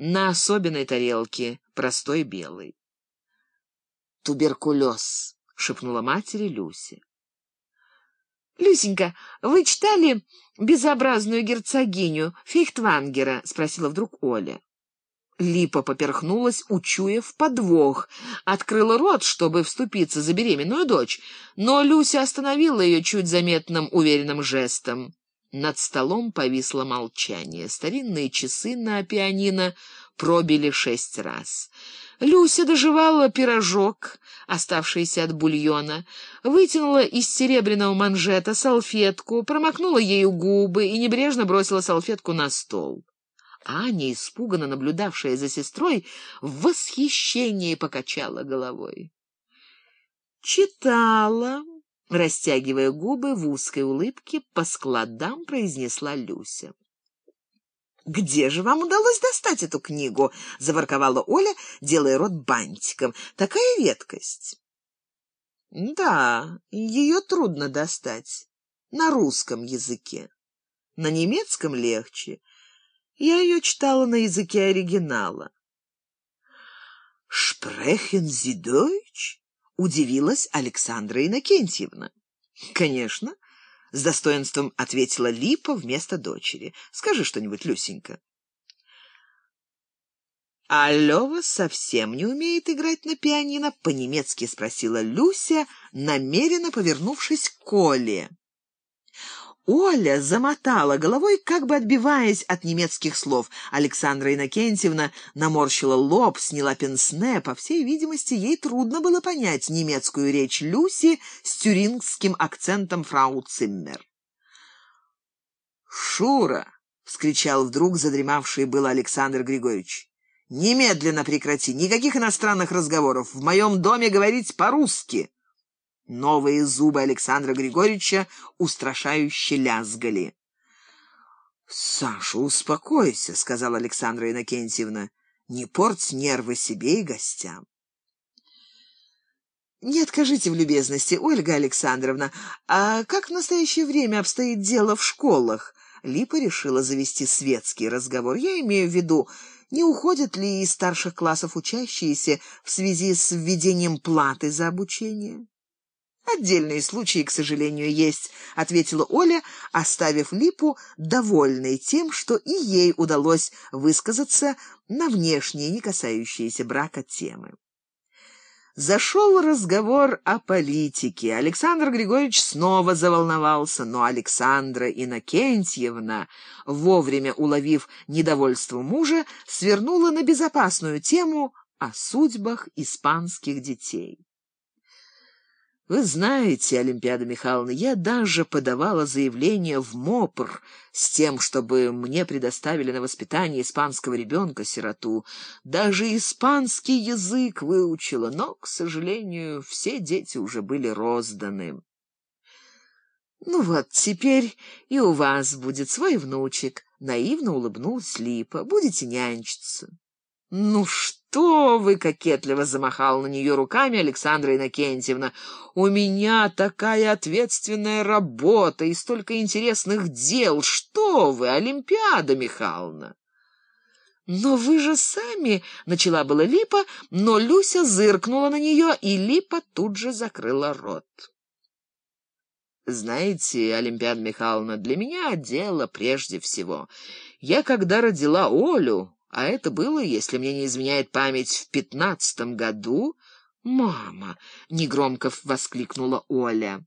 на особенной тарелке, простой белой. «Туберкулез», — шепнула матери Люся. «Люсенька, вы читали «Безобразную герцогиню» Фейхтвангера?» — спросила вдруг Оля. Липа поперхнулась, учуяв подвох, открыла рот, чтобы вступиться за беременную дочь, но Люся остановила ее чуть заметным уверенным жестом. Над столом повисло молчание. Старинные часы на пианино пробили шесть раз. Люся доживала пирожок, оставшийся от бульона, вытянула из серебряного манжета салфетку, промокнула ею губы и небрежно бросила салфетку на стол. Аня, испуганно наблюдавшая за сестрой, в восхищении покачала головой. «Читала», — растягивая губы в узкой улыбке, по складам произнесла Люся. «Где же вам удалось достать эту книгу?» — заворковала Оля, делая рот бантиком. «Такая редкость». «Да, ее трудно достать. На русском языке. На немецком легче. Я ее читала на языке оригинала. «Шпрехен Sie Deutsch?» — удивилась Александра Иннокентьевна. «Конечно», — с достоинством ответила Липа вместо дочери. «Скажи что-нибудь, Люсенька». «А Лёва совсем не умеет играть на пианино?» — по-немецки спросила Люся, намеренно повернувшись к Коле. Оля замотала головой, как бы отбиваясь от немецких слов. Александра Иннокентьевна наморщила лоб, сняла пенсне. По всей видимости, ей трудно было понять немецкую речь Люси с тюрингским акцентом фрау Циммер. «Шура!» — вскричал вдруг задремавший был Александр Григорьевич. «Немедленно прекрати! Никаких иностранных разговоров! В моем доме говорить по-русски!» Новые зубы Александра Григорьевича устрашающе лязгали. — Саша, успокойся, — сказала Александра Иннокентьевна. — Не порть нервы себе и гостям. Не откажите в любезности, Ольга Александровна. А как в настоящее время обстоит дело в школах? Липа решила завести светский разговор. Я имею в виду, не уходят ли из старших классов учащиеся в связи с введением платы за обучение? «Отдельные случаи, к сожалению, есть», — ответила Оля, оставив Липу довольной тем, что и ей удалось высказаться на внешние, не касающиеся брака темы. Зашел разговор о политике. Александр Григорьевич снова заволновался, но Александра Иннокентьевна, вовремя уловив недовольство мужа, свернула на безопасную тему о судьбах испанских детей. Вы знаете, Олимпиада Михайловна, я даже подавала заявление в МОПР с тем, чтобы мне предоставили на воспитание испанского ребенка-сироту. Даже испанский язык выучила, но, к сожалению, все дети уже были розданы. Ну вот, теперь и у вас будет свой внучек, — наивно улыбнулась Липа. Будете нянчиться. «Ну что вы!» — кокетливо замахал на нее руками Александра Иннокентьевна. «У меня такая ответственная работа и столько интересных дел! Что вы, Олимпиада Михайловна!» «Но вы же сами...» — начала была Липа, но Люся зыркнула на нее, и Липа тут же закрыла рот. «Знаете, Олимпиада Михайловна, для меня дело прежде всего. Я, когда родила Олю, а это было, если мне не изменяет память, в пятнадцатом году. «Мама!» — негромко воскликнула Оля.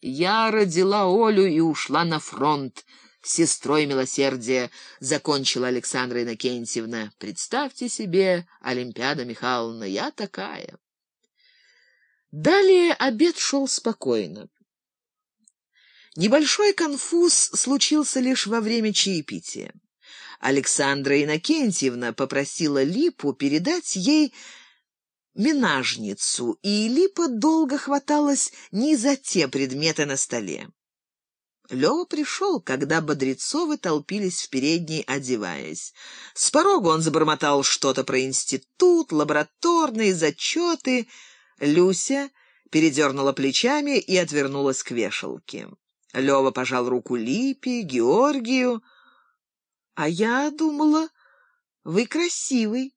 «Я родила Олю и ушла на фронт. Сестрой милосердия закончила Александра Иннокентьевна. Представьте себе, Олимпиада Михайловна, я такая». Далее обед шел спокойно. Небольшой конфуз случился лишь во время чаепития. Александра Иннокентьевна попросила Липу передать ей менажницу, и Липа долго хваталась не за те предметы на столе. Лёва пришел, когда Бодрецовы толпились в передней, одеваясь. С порога он забормотал что-то про институт, лабораторные зачеты. Люся передернула плечами и отвернулась к вешалке. Лёва пожал руку Липе, Георгию. А я думала, Вы красивый.